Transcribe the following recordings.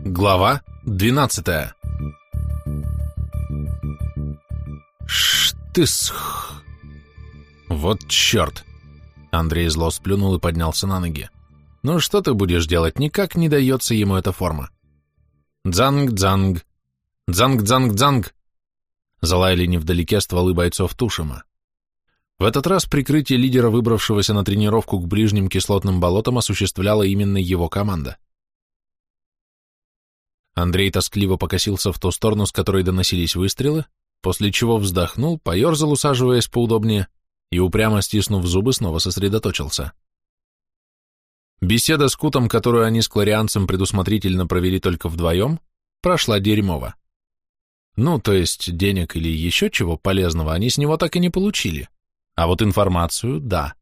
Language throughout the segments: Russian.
Глава 12 Штысх. Вот черт. Андрей зло сплюнул и поднялся на ноги. Ну что ты будешь делать? Никак не дается ему эта форма. Дзанг-дзанг. Дзанг-дзанг-дзанг. Залаяли невдалеке стволы бойцов Тушима. В этот раз прикрытие лидера, выбравшегося на тренировку к ближним кислотным болотам, осуществляла именно его команда. Андрей тоскливо покосился в ту сторону, с которой доносились выстрелы, после чего вздохнул, поерзал, усаживаясь поудобнее, и, упрямо стиснув зубы, снова сосредоточился. Беседа с Кутом, которую они с Кларианцем предусмотрительно провели только вдвоем, прошла дерьмово. Ну, то есть денег или еще чего полезного они с него так и не получили, а вот информацию — да.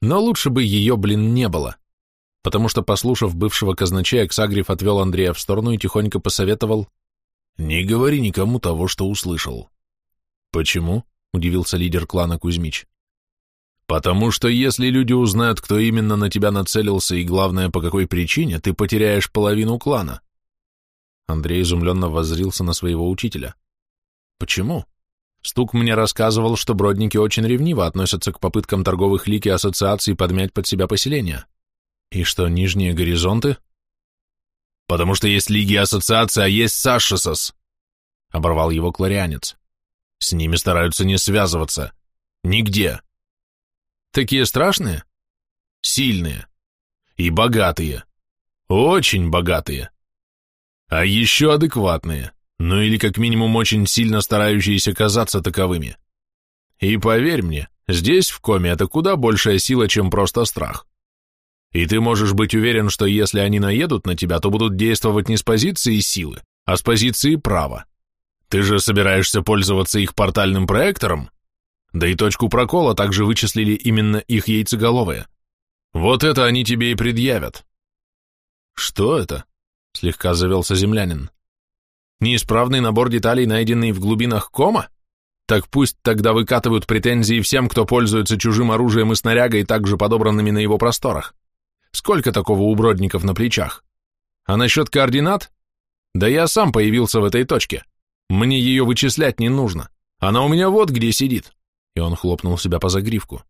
Но лучше бы ее, блин, не было потому что, послушав бывшего казначея, Ксагриф отвел Андрея в сторону и тихонько посоветовал «Не говори никому того, что услышал». «Почему?» — удивился лидер клана Кузьмич. «Потому что если люди узнают, кто именно на тебя нацелился и, главное, по какой причине, ты потеряешь половину клана». Андрей изумленно воззрился на своего учителя. «Почему?» Стук мне рассказывал, что бродники очень ревниво относятся к попыткам торговых лики ассоциаций подмять под себя поселения. И что, нижние горизонты? Потому что есть лиги ассоциации, а есть Сашисос, оборвал его кларианец. С ними стараются не связываться. Нигде. Такие страшные? Сильные. И богатые. Очень богатые. А еще адекватные. Ну или как минимум очень сильно старающиеся казаться таковыми. И поверь мне, здесь в коме это куда большая сила, чем просто страх. И ты можешь быть уверен, что если они наедут на тебя, то будут действовать не с позиции силы, а с позиции права. Ты же собираешься пользоваться их портальным проектором? Да и точку прокола также вычислили именно их яйцеголовые. Вот это они тебе и предъявят. Что это? Слегка завелся землянин. Неисправный набор деталей, найденный в глубинах кома? Так пусть тогда выкатывают претензии всем, кто пользуется чужим оружием и снарягой, также подобранными на его просторах. Сколько такого у бродников на плечах? А насчет координат? Да я сам появился в этой точке. Мне ее вычислять не нужно. Она у меня вот где сидит. И он хлопнул себя по загривку.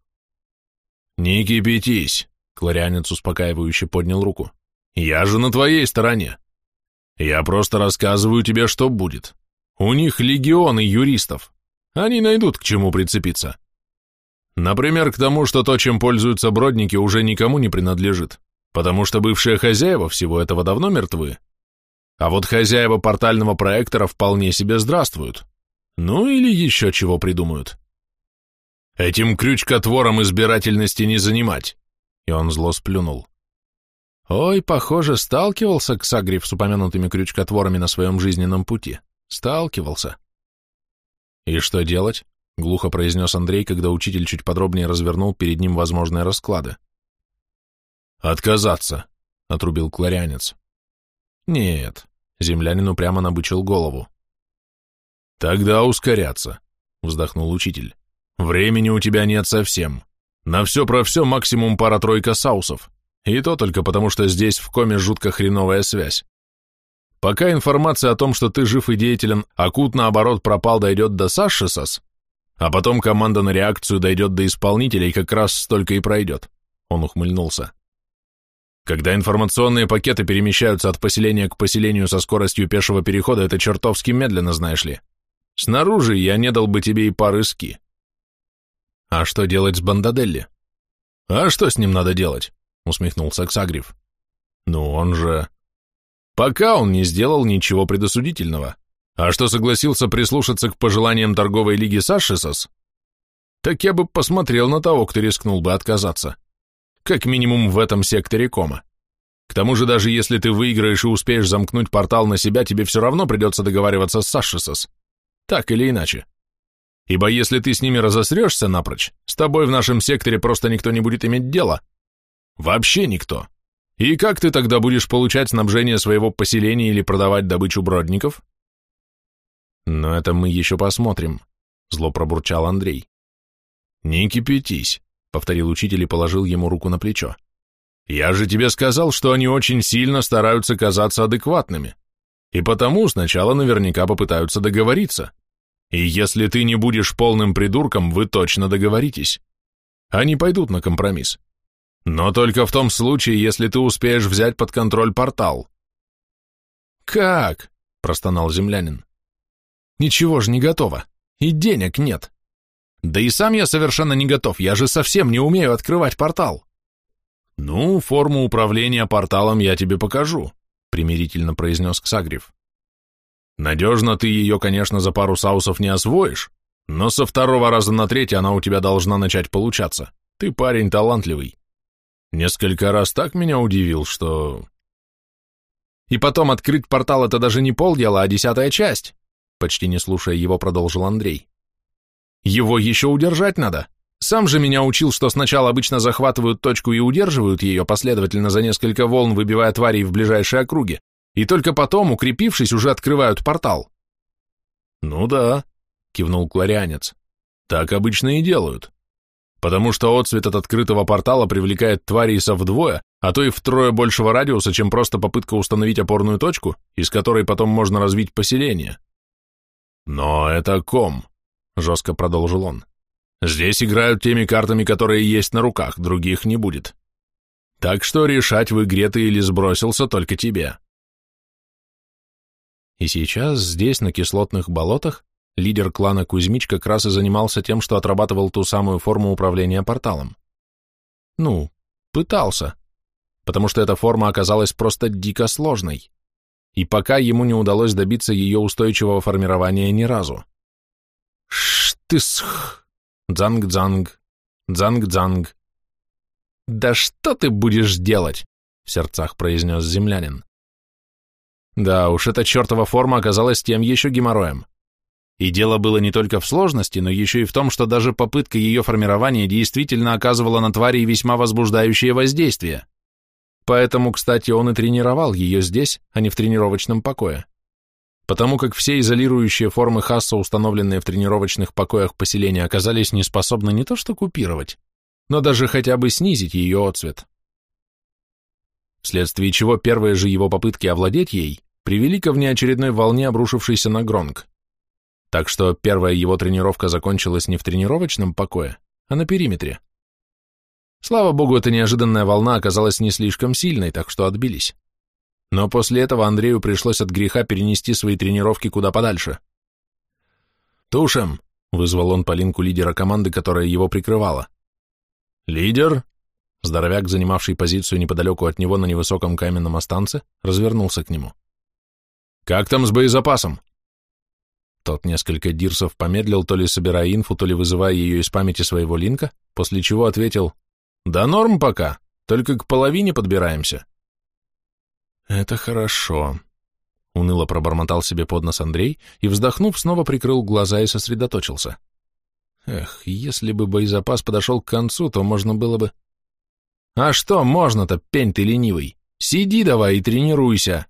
Не кипятись, Кларианец успокаивающе поднял руку. Я же на твоей стороне. Я просто рассказываю тебе, что будет. У них легионы юристов. Они найдут к чему прицепиться. Например, к тому, что то, чем пользуются бродники, уже никому не принадлежит, потому что бывшие хозяева всего этого давно мертвы. А вот хозяева портального проектора вполне себе здравствуют. Ну или еще чего придумают. Этим крючкотвором избирательности не занимать. И он зло сплюнул. Ой, похоже, сталкивался Ксагриф с упомянутыми крючкотворами на своем жизненном пути. Сталкивался. И что делать? Глухо произнес Андрей, когда учитель чуть подробнее развернул перед ним возможные расклады. «Отказаться», — отрубил кларянец. «Нет», — землянину прямо набычил голову. «Тогда ускоряться», — вздохнул учитель. «Времени у тебя нет совсем. На все про все максимум пара-тройка саусов. И то только потому, что здесь в коме жутко хреновая связь. Пока информация о том, что ты жив и деятелен, а Кут, наоборот, пропал, дойдет до Сашисас, а потом команда на реакцию дойдет до исполнителя и как раз столько и пройдет. Он ухмыльнулся. Когда информационные пакеты перемещаются от поселения к поселению со скоростью пешего перехода, это чертовски медленно, знаешь ли. Снаружи я не дал бы тебе и пары ски. А что делать с Бандаделли? А что с ним надо делать? Усмехнулся Ксагрив. Ну, он же... Пока он не сделал ничего предосудительного. А что согласился прислушаться к пожеланиям торговой лиги Сашисос, так я бы посмотрел на того, кто рискнул бы отказаться. Как минимум в этом секторе кома. К тому же, даже если ты выиграешь и успеешь замкнуть портал на себя, тебе все равно придется договариваться с Сашисос. Так или иначе. Ибо если ты с ними разосрешься напрочь, с тобой в нашем секторе просто никто не будет иметь дела. Вообще никто. И как ты тогда будешь получать снабжение своего поселения или продавать добычу бродников? Но это мы еще посмотрим, зло пробурчал Андрей. Не кипятись, повторил учитель и положил ему руку на плечо. Я же тебе сказал, что они очень сильно стараются казаться адекватными, и потому сначала наверняка попытаются договориться. И если ты не будешь полным придурком, вы точно договоритесь. Они пойдут на компромисс. Но только в том случае, если ты успеешь взять под контроль портал. «Как?» – простонал землянин. «Ничего же не готово, и денег нет. Да и сам я совершенно не готов, я же совсем не умею открывать портал». «Ну, форму управления порталом я тебе покажу», — примирительно произнес Ксагрив. «Надежно ты ее, конечно, за пару саусов не освоишь, но со второго раза на третий она у тебя должна начать получаться. Ты парень талантливый. Несколько раз так меня удивил, что...» «И потом открыть портал — это даже не полдела, а десятая часть», — почти не слушая его, продолжил Андрей. «Его еще удержать надо. Сам же меня учил, что сначала обычно захватывают точку и удерживают ее последовательно за несколько волн, выбивая тварей в ближайшие округи, и только потом, укрепившись, уже открывают портал. «Ну да», — кивнул кларианец, — «так обычно и делают. Потому что отцвет от открытого портала привлекает тварей со вдвое, а то и втрое большего радиуса, чем просто попытка установить опорную точку, из которой потом можно развить поселение». «Но это ком», — жестко продолжил он. Здесь играют теми картами, которые есть на руках, других не будет. Так что решать в игре ты или сбросился только тебе. И сейчас здесь, на кислотных болотах, лидер клана Кузьмич как раз и занимался тем, что отрабатывал ту самую форму управления порталом. Ну, пытался, потому что эта форма оказалась просто дико сложной, и пока ему не удалось добиться ее устойчивого формирования ни разу. Штысх! Дзанг-дзанг, дзанг-дзанг. «Да что ты будешь делать?» — в сердцах произнес землянин. Да уж, эта чертова форма оказалась тем еще геморроем. И дело было не только в сложности, но еще и в том, что даже попытка ее формирования действительно оказывала на твари весьма возбуждающее воздействие. Поэтому, кстати, он и тренировал ее здесь, а не в тренировочном покое потому как все изолирующие формы Хасса, установленные в тренировочных покоях поселения, оказались неспособны не то что купировать, но даже хотя бы снизить ее отцвет. Вследствие чего первые же его попытки овладеть ей привели ко внеочередной волне, обрушившейся на Гронг. Так что первая его тренировка закончилась не в тренировочном покое, а на периметре. Слава богу, эта неожиданная волна оказалась не слишком сильной, так что отбились. Но после этого Андрею пришлось от греха перенести свои тренировки куда подальше. «Тушем!» — вызвал он Полинку лидера команды, которая его прикрывала. «Лидер?» Здоровяк, занимавший позицию неподалеку от него на невысоком каменном останце, развернулся к нему. «Как там с боезапасом?» Тот несколько дирсов помедлил, то ли собирая инфу, то ли вызывая ее из памяти своего линка, после чего ответил «Да норм пока, только к половине подбираемся». «Это хорошо», — уныло пробормотал себе под нос Андрей и, вздохнув, снова прикрыл глаза и сосредоточился. «Эх, если бы боезапас подошел к концу, то можно было бы...» «А что можно-то, пень ты ленивый? Сиди давай и тренируйся!»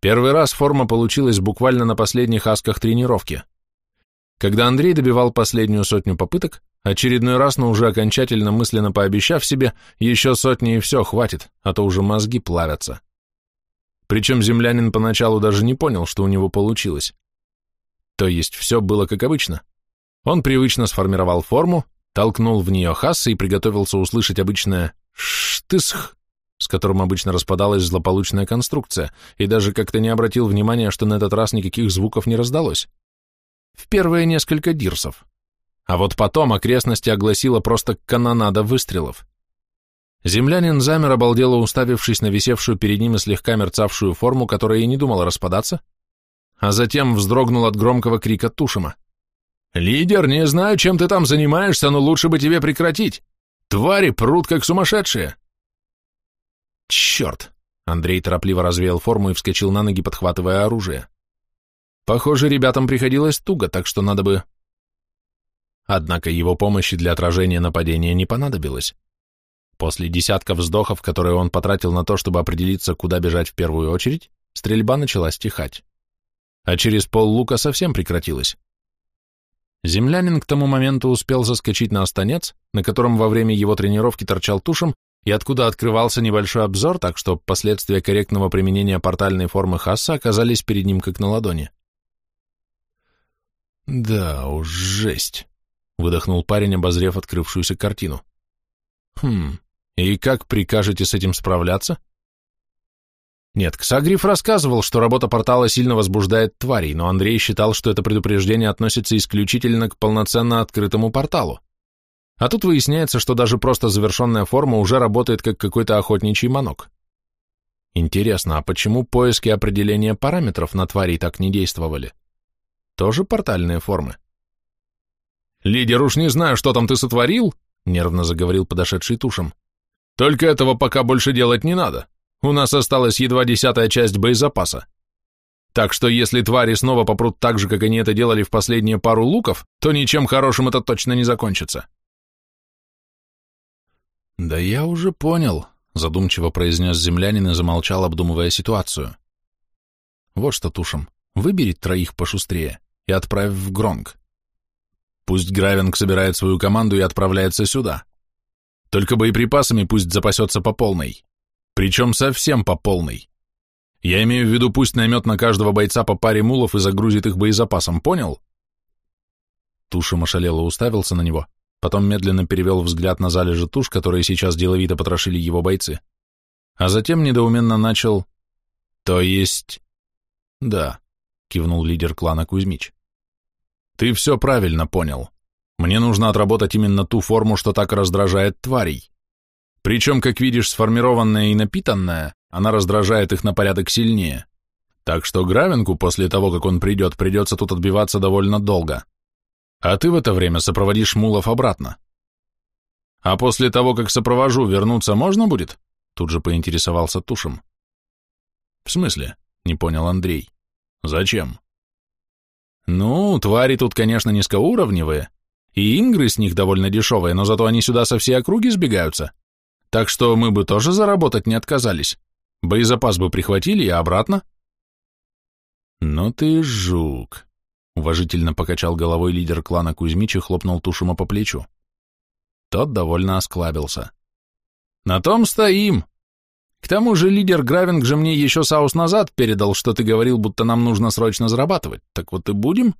Первый раз форма получилась буквально на последних асках тренировки. Когда Андрей добивал последнюю сотню попыток, очередной раз, но уже окончательно мысленно пообещав себе, еще сотни и все, хватит, а то уже мозги плавятся. Причем землянин поначалу даже не понял, что у него получилось. То есть все было как обычно. Он привычно сформировал форму, толкнул в нее хасса и приготовился услышать обычное «штысх», с которым обычно распадалась злополучная конструкция, и даже как-то не обратил внимания, что на этот раз никаких звуков не раздалось в первые несколько дирсов. А вот потом окрестности огласила просто канонада выстрелов. Землянин замер, обалдело уставившись на висевшую перед ним и слегка мерцавшую форму, которая и не думала распадаться, а затем вздрогнул от громкого крика Тушима. «Лидер, не знаю, чем ты там занимаешься, но лучше бы тебе прекратить. Твари прут, как сумасшедшие!» «Черт!» Андрей торопливо развеял форму и вскочил на ноги, подхватывая оружие. Похоже, ребятам приходилось туго, так что надо бы... Однако его помощи для отражения нападения не понадобилось. После десятка вздохов, которые он потратил на то, чтобы определиться, куда бежать в первую очередь, стрельба начала стихать. А через пол лука совсем прекратилась. Землянин к тому моменту успел заскочить на останец, на котором во время его тренировки торчал тушем, и откуда открывался небольшой обзор, так что последствия корректного применения портальной формы Хасса оказались перед ним как на ладони. «Да уж, жесть!» — выдохнул парень, обозрев открывшуюся картину. «Хм, и как прикажете с этим справляться?» Нет, Ксагриф рассказывал, что работа портала сильно возбуждает тварей, но Андрей считал, что это предупреждение относится исключительно к полноценно открытому порталу. А тут выясняется, что даже просто завершенная форма уже работает как какой-то охотничий манок. Интересно, а почему поиски определения параметров на тварей так не действовали? Тоже портальные формы? «Лидер, уж не знаю, что там ты сотворил», — нервно заговорил подошедший тушем. «Только этого пока больше делать не надо. У нас осталась едва десятая часть боезапаса. Так что если твари снова попрут так же, как они это делали в последние пару луков, то ничем хорошим это точно не закончится. «Да я уже понял», — задумчиво произнес землянин и замолчал, обдумывая ситуацию. «Вот что, Тушем, выбери троих пошустрее и отправь в Гронг. Пусть Гравинг собирает свою команду и отправляется сюда. Только боеприпасами пусть запасется по полной. Причем совсем по полной. Я имею в виду, пусть наймет на каждого бойца по паре мулов и загрузит их боезапасом, понял? Туша ошалело уставился на него, потом медленно перевел взгляд на залежи туш, которые сейчас деловито потрошили его бойцы, а затем недоуменно начал «То есть...» «Да», — кивнул лидер клана Кузьмич. «Ты все правильно понял. Мне нужно отработать именно ту форму, что так раздражает тварей. Причем, как видишь, сформированная и напитанная, она раздражает их на порядок сильнее. Так что Гравенку после того, как он придет, придется тут отбиваться довольно долго. А ты в это время сопроводишь мулов обратно. А после того, как сопровожу, вернуться можно будет? Тут же поинтересовался Тушем. В смысле? Не понял Андрей. Зачем? Ну, твари тут, конечно, низкоуровневые, и ингры с них довольно дешевые, но зато они сюда со всей округи сбегаются. Так что мы бы тоже заработать не отказались. Боезапас бы прихватили и обратно. Ну ты жук, уважительно покачал головой лидер клана Кузьмич и хлопнул Тушума по плечу. Тот довольно осклабился. На том стоим. К тому же лидер Гравинг же мне еще саус назад передал, что ты говорил, будто нам нужно срочно зарабатывать. Так вот и будем?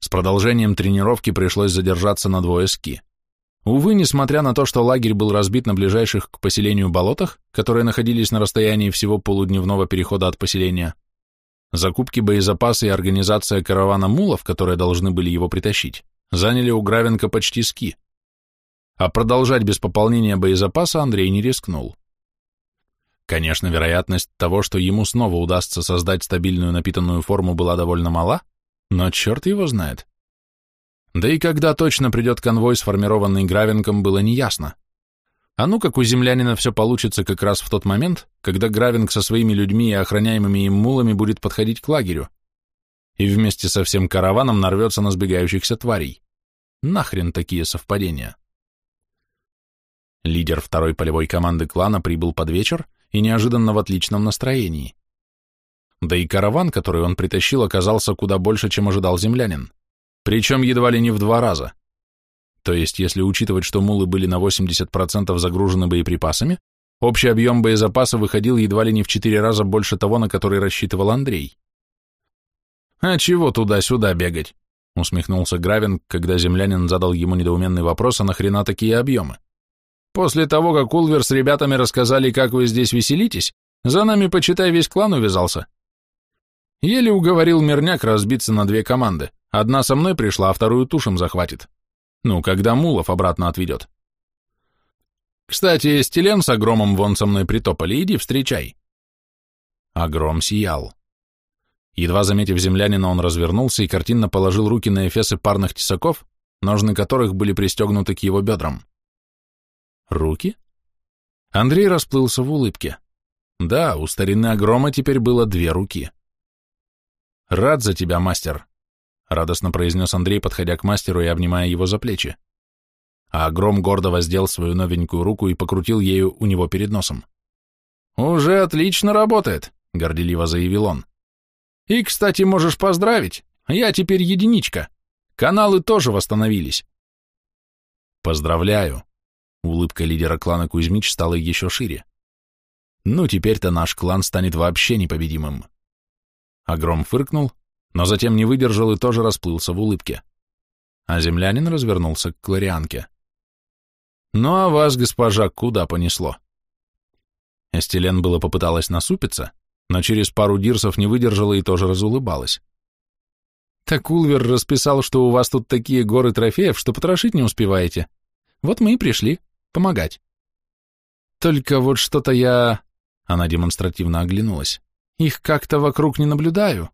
С продолжением тренировки пришлось задержаться на двое ски. Увы, несмотря на то, что лагерь был разбит на ближайших к поселению болотах, которые находились на расстоянии всего полудневного перехода от поселения, закупки боезапаса и организация каравана мулов, которые должны были его притащить, заняли у Гравенко почти ски. А продолжать без пополнения боезапаса Андрей не рискнул. Конечно, вероятность того, что ему снова удастся создать стабильную напитанную форму, была довольно мала, но черт его знает. Да и когда точно придет конвой, сформированный Гравенком, было неясно. А ну как у землянина все получится как раз в тот момент, когда Гравинг со своими людьми и охраняемыми им мулами будет подходить к лагерю, и вместе со всем караваном нарвется на сбегающихся тварей. Нахрен такие совпадения? Лидер второй полевой команды клана прибыл под вечер и неожиданно в отличном настроении. Да и караван, который он притащил, оказался куда больше, чем ожидал землянин. Причем едва ли не в два раза. То есть, если учитывать, что мулы были на 80% загружены боеприпасами, общий объем боезапаса выходил едва ли не в четыре раза больше того, на который рассчитывал Андрей. «А чего туда-сюда бегать?» — усмехнулся Гравин, когда землянин задал ему недоуменный вопрос, а нахрена такие объемы? «После того, как Улвер с ребятами рассказали, как вы здесь веселитесь, за нами, почитай, весь клан увязался. Еле уговорил Мирняк разбиться на две команды. Одна со мной пришла, а вторую тушем захватит. Ну, когда Мулов обратно отведет. Кстати, Стелен с Огромом вон со мной притопали, иди встречай. Огром сиял. Едва заметив землянина, он развернулся и картинно положил руки на эфесы парных тесаков, ножны которых были пристегнуты к его бедрам. Руки? Андрей расплылся в улыбке. Да, у старины Огрома теперь было две руки. Рад за тебя, мастер. — радостно произнес Андрей, подходя к мастеру и обнимая его за плечи. А Гром гордо воздел свою новенькую руку и покрутил ею у него перед носом. «Уже отлично работает», — горделиво заявил он. «И, кстати, можешь поздравить, я теперь единичка. Каналы тоже восстановились». «Поздравляю», Улыбка лидера клана Кузьмич стала еще шире. Ну, теперь-то наш клан станет вообще непобедимым. Огром фыркнул, но затем не выдержал и тоже расплылся в улыбке. А землянин развернулся к Кларианке. «Ну а вас, госпожа, куда понесло?» Эстелен было попыталась насупиться, но через пару дирсов не выдержала и тоже разулыбалась. «Так Улвер расписал, что у вас тут такие горы трофеев, что потрошить не успеваете. Вот мы и пришли. Помогать». «Только вот что-то я...» Она демонстративно оглянулась. «Их как-то вокруг не наблюдаю».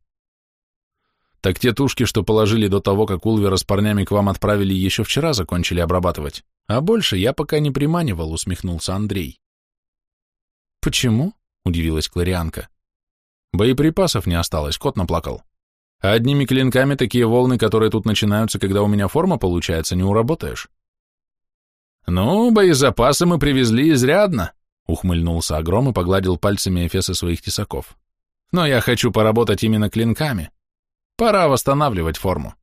«Так те тушки, что положили до того, как Улвера с парнями к вам отправили, еще вчера закончили обрабатывать. А больше я пока не приманивал», — усмехнулся Андрей. «Почему?» — удивилась Кларианка. «Боеприпасов не осталось, кот наплакал. А одними клинками такие волны, которые тут начинаются, когда у меня форма получается, не уработаешь». «Ну, боезапасы мы привезли изрядно», — ухмыльнулся Огром и погладил пальцами эфесы своих тесаков. «Но я хочу поработать именно клинками. Пора восстанавливать форму».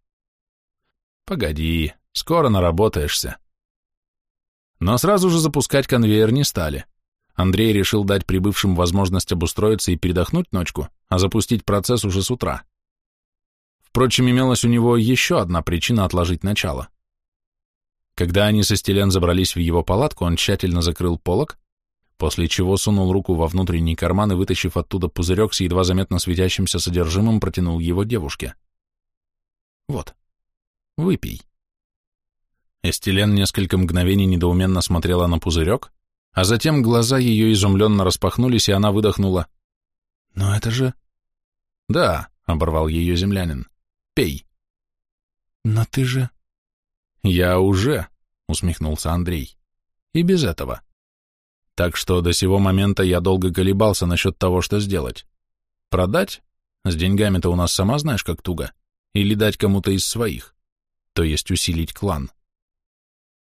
«Погоди, скоро наработаешься». Но сразу же запускать конвейер не стали. Андрей решил дать прибывшим возможность обустроиться и передохнуть ночку, а запустить процесс уже с утра. Впрочем, имелась у него еще одна причина отложить начало. Когда они со Стелен забрались в его палатку, он тщательно закрыл полок, после чего сунул руку во внутренний карман и, вытащив оттуда пузырек с едва заметно светящимся содержимым, протянул его девушке. «Вот, выпей». Эстелен несколько мгновений недоуменно смотрела на пузырек, а затем глаза ее изумленно распахнулись, и она выдохнула. «Но это же...» «Да», — оборвал ее землянин, — «пей». «Но ты же...» «Я уже», — усмехнулся Андрей, — «и без этого». Так что до сего момента я долго колебался насчет того, что сделать. Продать? С деньгами-то у нас сама знаешь, как туго. Или дать кому-то из своих, то есть усилить клан.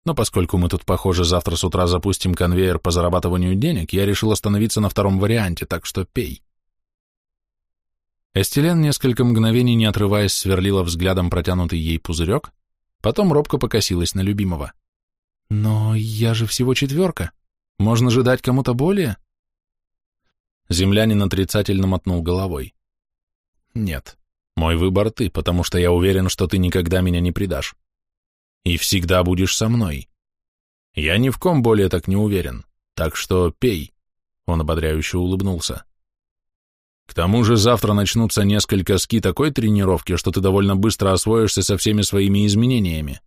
Но поскольку мы тут, похоже, завтра с утра запустим конвейер по зарабатыванию денег, я решил остановиться на втором варианте, так что пей. Эстелен несколько мгновений, не отрываясь, сверлила взглядом протянутый ей пузырек, потом робко покосилась на любимого. «Но я же всего четверка. Можно же дать кому-то более?» Землянин отрицательно мотнул головой. «Нет, мой выбор ты, потому что я уверен, что ты никогда меня не предашь и всегда будешь со мной. Я ни в ком более так не уверен, так что пей, он ободряюще улыбнулся. К тому же завтра начнутся несколько ски такой тренировки, что ты довольно быстро освоишься со всеми своими изменениями.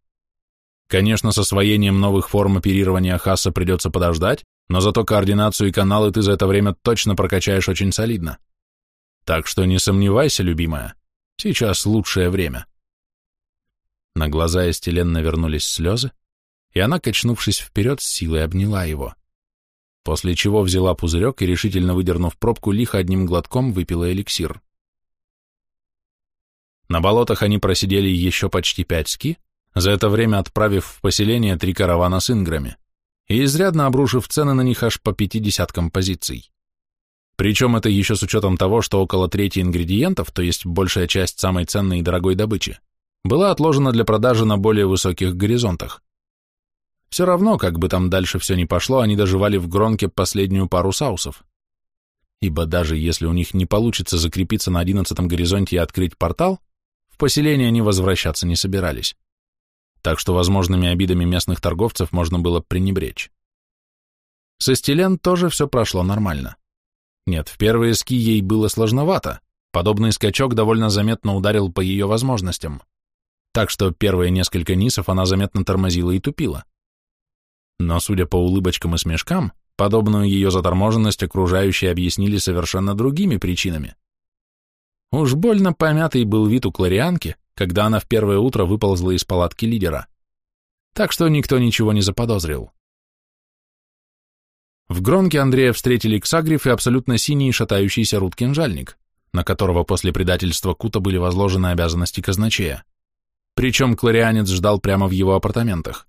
Конечно, с освоением новых форм оперирования Хасса придется подождать, но зато координацию и каналы ты за это время точно прокачаешь очень солидно. Так что не сомневайся, любимая, сейчас лучшее время. На глаза Эстелен навернулись слезы, и она, качнувшись вперед, с силой обняла его. После чего взяла пузырек и, решительно выдернув пробку, лихо одним глотком выпила эликсир. На болотах они просидели еще почти пять ски, за это время отправив в поселение три каравана с инграми, и изрядно обрушив цены на них аж по пяти десяткам позиций. Причем это еще с учетом того, что около трети ингредиентов, то есть большая часть самой ценной и дорогой добычи, была отложена для продажи на более высоких горизонтах. Все равно, как бы там дальше все не пошло, они доживали в Гронке последнюю пару саусов. Ибо даже если у них не получится закрепиться на одиннадцатом горизонте и открыть портал, в поселение они возвращаться не собирались. Так что возможными обидами местных торговцев можно было пренебречь. Со Стилен тоже все прошло нормально. Нет, в первые ски ей было сложновато, подобный скачок довольно заметно ударил по ее возможностям так что первые несколько нисов она заметно тормозила и тупила. Но, судя по улыбочкам и смешкам, подобную ее заторможенность окружающие объяснили совершенно другими причинами. Уж больно помятый был вид у Кларианки, когда она в первое утро выползла из палатки лидера. Так что никто ничего не заподозрил. В Гронке Андрея встретили Ксагриф и абсолютно синий шатающийся Рут-кинжальник, на которого после предательства Кута были возложены обязанности казначея причем кларианец ждал прямо в его апартаментах.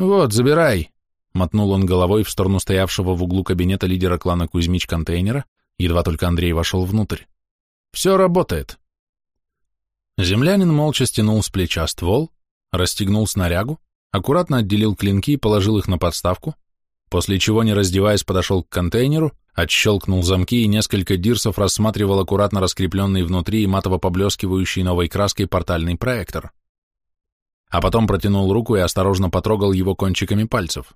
«Вот, забирай», — мотнул он головой в сторону стоявшего в углу кабинета лидера клана Кузьмич контейнера, едва только Андрей вошел внутрь. «Все работает». Землянин молча стянул с плеча ствол, расстегнул снарягу, аккуратно отделил клинки и положил их на подставку, после чего, не раздеваясь, подошел к контейнеру, отщелкнул замки и несколько дирсов рассматривал аккуратно раскрепленный внутри и матово поблескивающий новой краской портальный проектор. А потом протянул руку и осторожно потрогал его кончиками пальцев.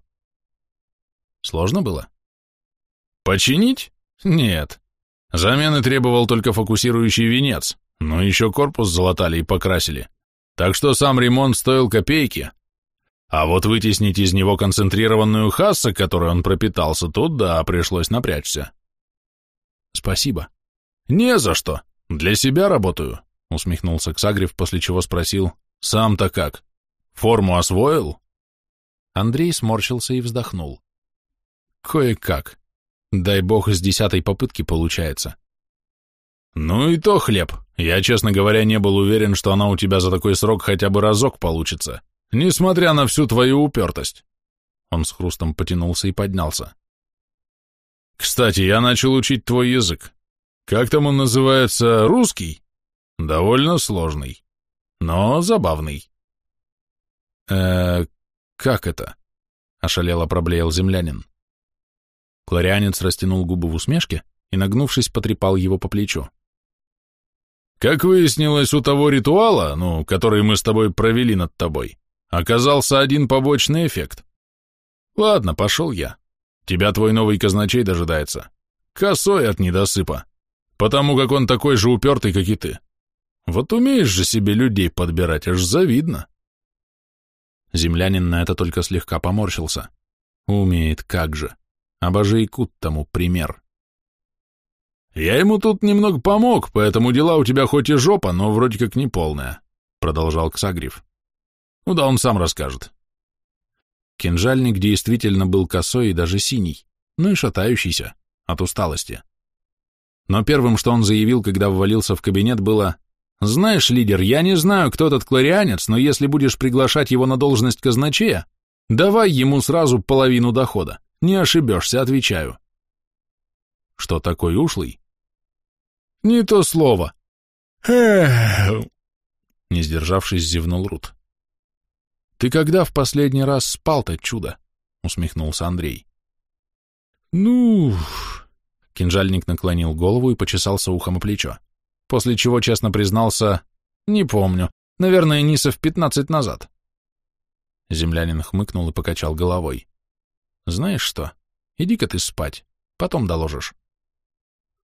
Сложно было? Починить? Нет. Замены требовал только фокусирующий венец, но еще корпус залатали и покрасили. Так что сам ремонт стоил копейки. А вот вытеснить из него концентрированную хасса, которой он пропитался, тут да, пришлось напрячься. Спасибо. Не за что. Для себя работаю, усмехнулся Ксагрев, после чего спросил, сам-то как? Форму освоил? Андрей сморщился и вздохнул. Кое-как. Дай бог, с десятой попытки получается. Ну и то хлеб. Я, честно говоря, не был уверен, что она у тебя за такой срок хотя бы разок получится, несмотря на всю твою упертость. Он с хрустом потянулся и поднялся. Кстати, я начал учить твой язык. Как там он называется? Русский? Довольно сложный, но забавный. э как это? Ошалело проблеял землянин. Кларианец растянул губы в усмешке и, нагнувшись, потрепал его по плечу. «Как выяснилось, у того ритуала, ну, который мы с тобой провели над тобой, оказался один побочный эффект. Ладно, пошел я. Тебя твой новый казначей дожидается. Косой от недосыпа, потому как он такой же упертый, как и ты. Вот умеешь же себе людей подбирать, аж завидно». Землянин на это только слегка поморщился. «Умеет, как же». Обожейкут тому пример. «Я ему тут немного помог, поэтому дела у тебя хоть и жопа, но вроде как не полная», — продолжал Ксагриф. «Ну да, он сам расскажет». Кинжальник действительно был косой и даже синий, ну и шатающийся от усталости. Но первым, что он заявил, когда ввалился в кабинет, было «Знаешь, лидер, я не знаю, кто этот кларианец, но если будешь приглашать его на должность казначея, давай ему сразу половину дохода. Не ошибешься, отвечаю. Что такой ушлый? Не то слово. Не сдержавшись, зевнул Рут. Ты когда в последний раз спал-то, чудо? Усмехнулся Андрей. Ну... Кинжальник наклонил голову и почесался ухом о плечо, после чего честно признался, не помню, наверное, Нисов пятнадцать назад. Землянин хмыкнул и покачал головой. Знаешь что, иди-ка ты спать, потом доложишь.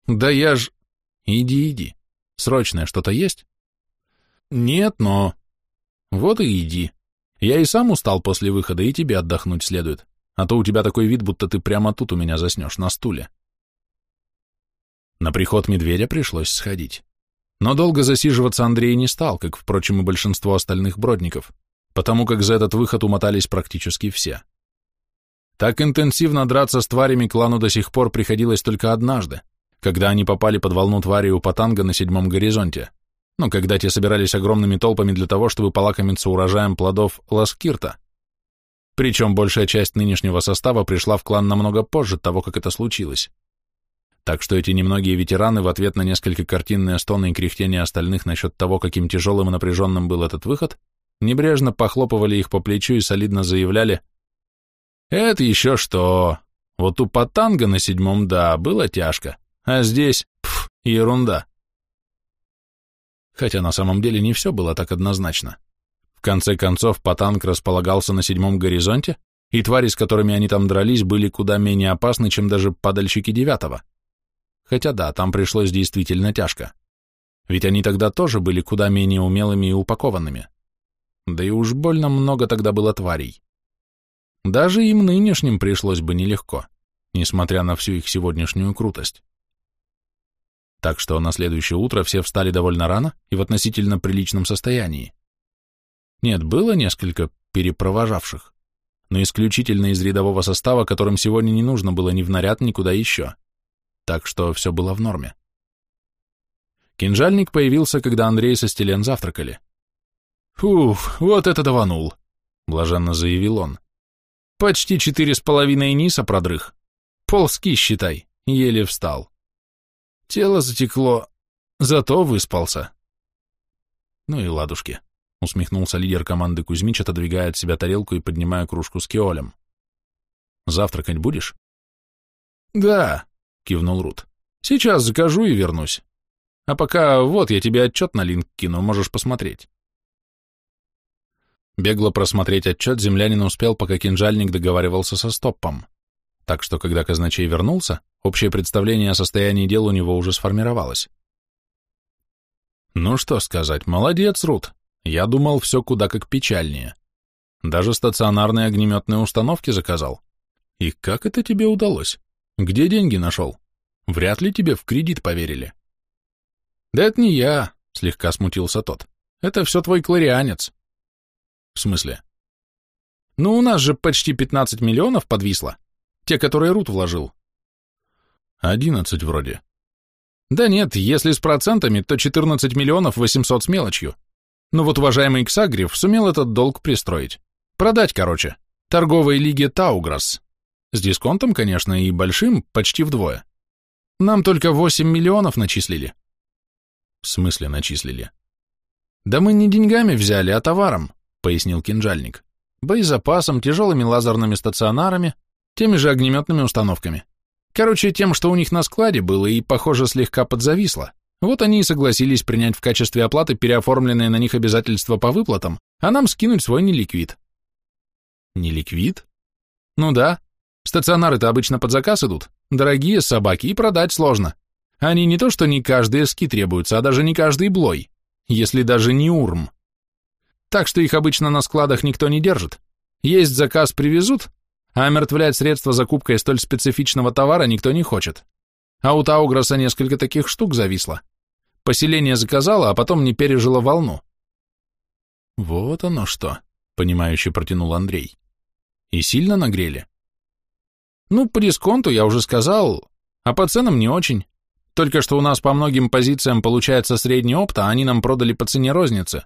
Да я ж... Иди, иди. Срочное что-то есть? Нет, но... Вот и иди. Я и сам устал после выхода, и тебе отдохнуть следует. А то у тебя такой вид, будто ты прямо тут у меня заснешь, на стуле. На приход медведя пришлось сходить. Но долго засиживаться Андрей не стал, как, впрочем, и большинство остальных бродников, потому как за этот выход умотались практически все. Так интенсивно драться с тварями клану до сих пор приходилось только однажды, когда они попали под волну твари у Патанга на седьмом горизонте, но когда те собирались огромными толпами для того, чтобы полакомиться урожаем плодов Ласкирта. Причем большая часть нынешнего состава пришла в клан намного позже того, как это случилось. Так что эти немногие ветераны в ответ на несколько картинные стоны и кряхтения остальных насчет того, каким тяжелым и напряженным был этот выход, небрежно похлопывали их по плечу и солидно заявляли это еще что. Вот у Патанга на седьмом, да, было тяжко, а здесь, пф, ерунда. Хотя на самом деле не все было так однозначно. В конце концов, Патанг располагался на седьмом горизонте, и твари, с которыми они там дрались, были куда менее опасны, чем даже падальщики девятого. Хотя да, там пришлось действительно тяжко. Ведь они тогда тоже были куда менее умелыми и упакованными. Да и уж больно много тогда было тварей. Даже им нынешним пришлось бы нелегко, несмотря на всю их сегодняшнюю крутость. Так что на следующее утро все встали довольно рано и в относительно приличном состоянии. Нет, было несколько перепровожавших, но исключительно из рядового состава, которым сегодня не нужно было ни в наряд, ни куда еще. Так что все было в норме. Кинжальник появился, когда Андрей со Стелен завтракали. «Уф, вот это даванул!» — блаженно заявил он. Почти четыре с половиной ниса продрых. Полски, считай, еле встал. Тело затекло, зато выспался. Ну и ладушки. усмехнулся лидер команды Кузьмич, отодвигая от себя тарелку и поднимая кружку с киолем. Завтракать будешь? Да, кивнул Рут. Сейчас закажу и вернусь. А пока вот я тебе отчет на линк кину, можешь посмотреть. Бегло просмотреть отчет землянин успел, пока кинжальник договаривался со стоппом. Так что, когда казначей вернулся, общее представление о состоянии дел у него уже сформировалось. Ну что сказать, молодец, Рут. Я думал, все куда как печальнее. Даже стационарные огнеметные установки заказал. И как это тебе удалось? Где деньги нашел? Вряд ли тебе в кредит поверили. Да это не я, слегка смутился тот. Это все твой кларианец. В смысле? Ну, у нас же почти 15 миллионов подвисло. Те, которые Рут вложил. Одиннадцать вроде. Да нет, если с процентами, то 14 миллионов 800 с мелочью. Ну вот уважаемый Ксагрев сумел этот долг пристроить. Продать, короче. Торговой лиге Тауграс. С дисконтом, конечно, и большим, почти вдвое. Нам только 8 миллионов начислили. В смысле начислили? Да мы не деньгами взяли, а товаром, пояснил кинжальник. Боезапасом, тяжелыми лазерными стационарами, теми же огнеметными установками. Короче, тем, что у них на складе было и, похоже, слегка подзависло. Вот они и согласились принять в качестве оплаты переоформленные на них обязательства по выплатам, а нам скинуть свой неликвид. Неликвид? Ну да, Стационары-то обычно под заказ идут, дорогие собаки, и продать сложно. Они не то что не каждые ски требуются, а даже не каждый блой, если даже не урм. Так что их обычно на складах никто не держит. Есть заказ привезут, а омертвлять средства закупкой столь специфичного товара никто не хочет. А у Тауграса несколько таких штук зависло. Поселение заказало, а потом не пережило волну. Вот оно что, понимающе протянул Андрей. И сильно нагрели? Ну, по дисконту я уже сказал, а по ценам не очень. Только что у нас по многим позициям получается средний опт, а они нам продали по цене розницы.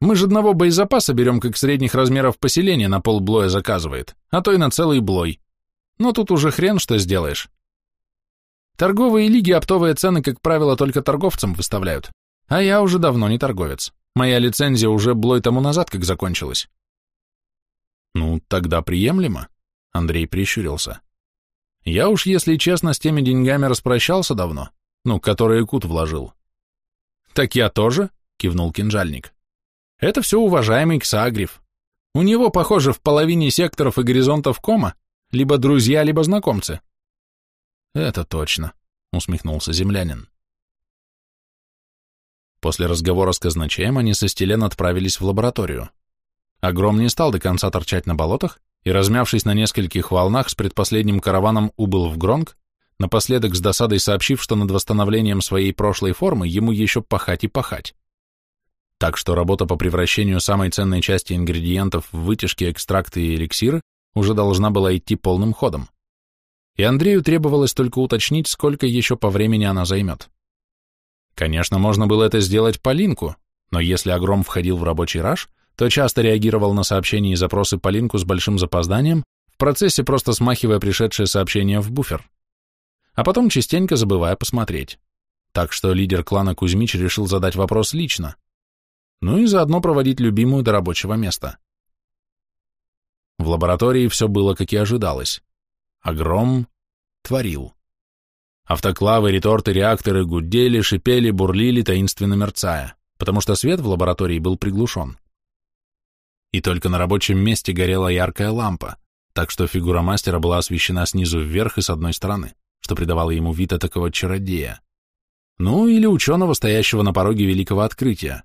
Мы же одного боезапаса берем, как средних размеров поселения на полблоя заказывает, а то и на целый блой. Но тут уже хрен что сделаешь. Торговые лиги оптовые цены, как правило, только торговцам выставляют. А я уже давно не торговец. Моя лицензия уже блой тому назад как закончилась. Ну, тогда приемлемо. Андрей прищурился. Я уж, если честно, с теми деньгами распрощался давно, ну, которые Кут вложил. Так я тоже, кивнул кинжальник. Это все уважаемый Ксагриф. У него, похоже, в половине секторов и горизонтов кома либо друзья, либо знакомцы. Это точно, усмехнулся землянин. После разговора с казначеем они со Стелен отправились в лабораторию. Огром не стал до конца торчать на болотах, и, размявшись на нескольких волнах, с предпоследним караваном убыл в Гронг, напоследок с досадой сообщив, что над восстановлением своей прошлой формы ему еще пахать и пахать. Так что работа по превращению самой ценной части ингредиентов в вытяжки, экстракты и эликсиры уже должна была идти полным ходом. И Андрею требовалось только уточнить, сколько еще по времени она займет. Конечно, можно было это сделать по линку, но если Огром входил в рабочий раж, то часто реагировал на сообщения и запросы по линку с большим запозданием, в процессе просто смахивая пришедшие сообщения в буфер, а потом частенько забывая посмотреть. Так что лидер клана Кузьмич решил задать вопрос лично, ну и заодно проводить любимую до рабочего места. В лаборатории все было, как и ожидалось. Огром творил. Автоклавы, реторты, реакторы гудели, шипели, бурлили, таинственно мерцая, потому что свет в лаборатории был приглушен и только на рабочем месте горела яркая лампа, так что фигура мастера была освещена снизу вверх и с одной стороны, что придавало ему вид такого чародея. Ну, или ученого, стоящего на пороге великого открытия.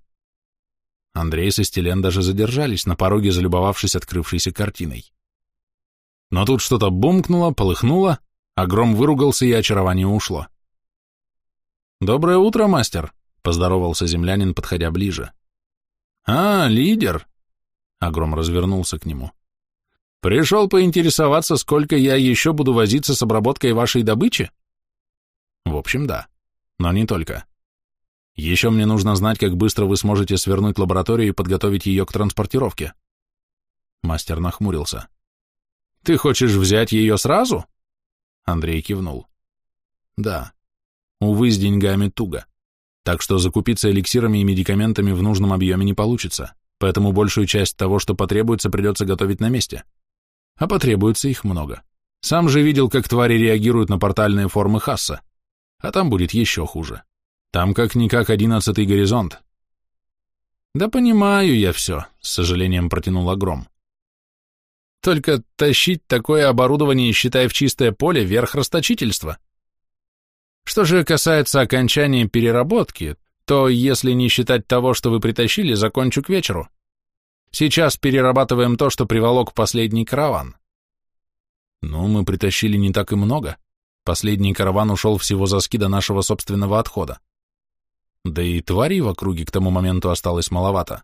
Андрей со Стелен даже задержались на пороге, залюбовавшись открывшейся картиной. Но тут что-то бумкнуло, полыхнуло, а гром выругался, и очарование ушло. «Доброе утро, мастер!» — поздоровался землянин, подходя ближе. «А, лидер!» Агром развернулся к нему. «Пришел поинтересоваться, сколько я еще буду возиться с обработкой вашей добычи?» «В общем, да. Но не только. Еще мне нужно знать, как быстро вы сможете свернуть лабораторию и подготовить ее к транспортировке». Мастер нахмурился. «Ты хочешь взять ее сразу?» Андрей кивнул. «Да. Увы, с деньгами туго. Так что закупиться эликсирами и медикаментами в нужном объеме не получится, поэтому большую часть того, что потребуется, придется готовить на месте. А потребуется их много. Сам же видел, как твари реагируют на портальные формы Хасса. А там будет еще хуже. Там как-никак одиннадцатый горизонт. Да понимаю я все, с сожалением протянул Огром. Только тащить такое оборудование, считая в чистое поле, верх расточительства. Что же касается окончания переработки, то, если не считать того, что вы притащили, закончу к вечеру. Сейчас перерабатываем то, что приволок последний караван. Ну, мы притащили не так и много. Последний караван ушел всего за ски до нашего собственного отхода. Да и тварей в округе к тому моменту осталось маловато.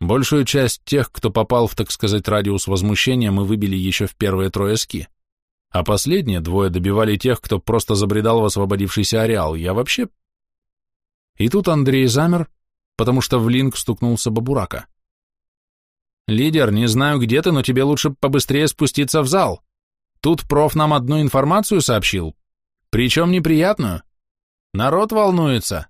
Большую часть тех, кто попал в, так сказать, радиус возмущения, мы выбили еще в первые трое ски. А последние двое добивали тех, кто просто забредал в освободившийся ареал. Я вообще... И тут Андрей замер, потому что в линк стукнулся Бабурака. «Лидер, не знаю, где ты, но тебе лучше побыстрее спуститься в зал. Тут проф нам одну информацию сообщил, причем неприятную. Народ волнуется.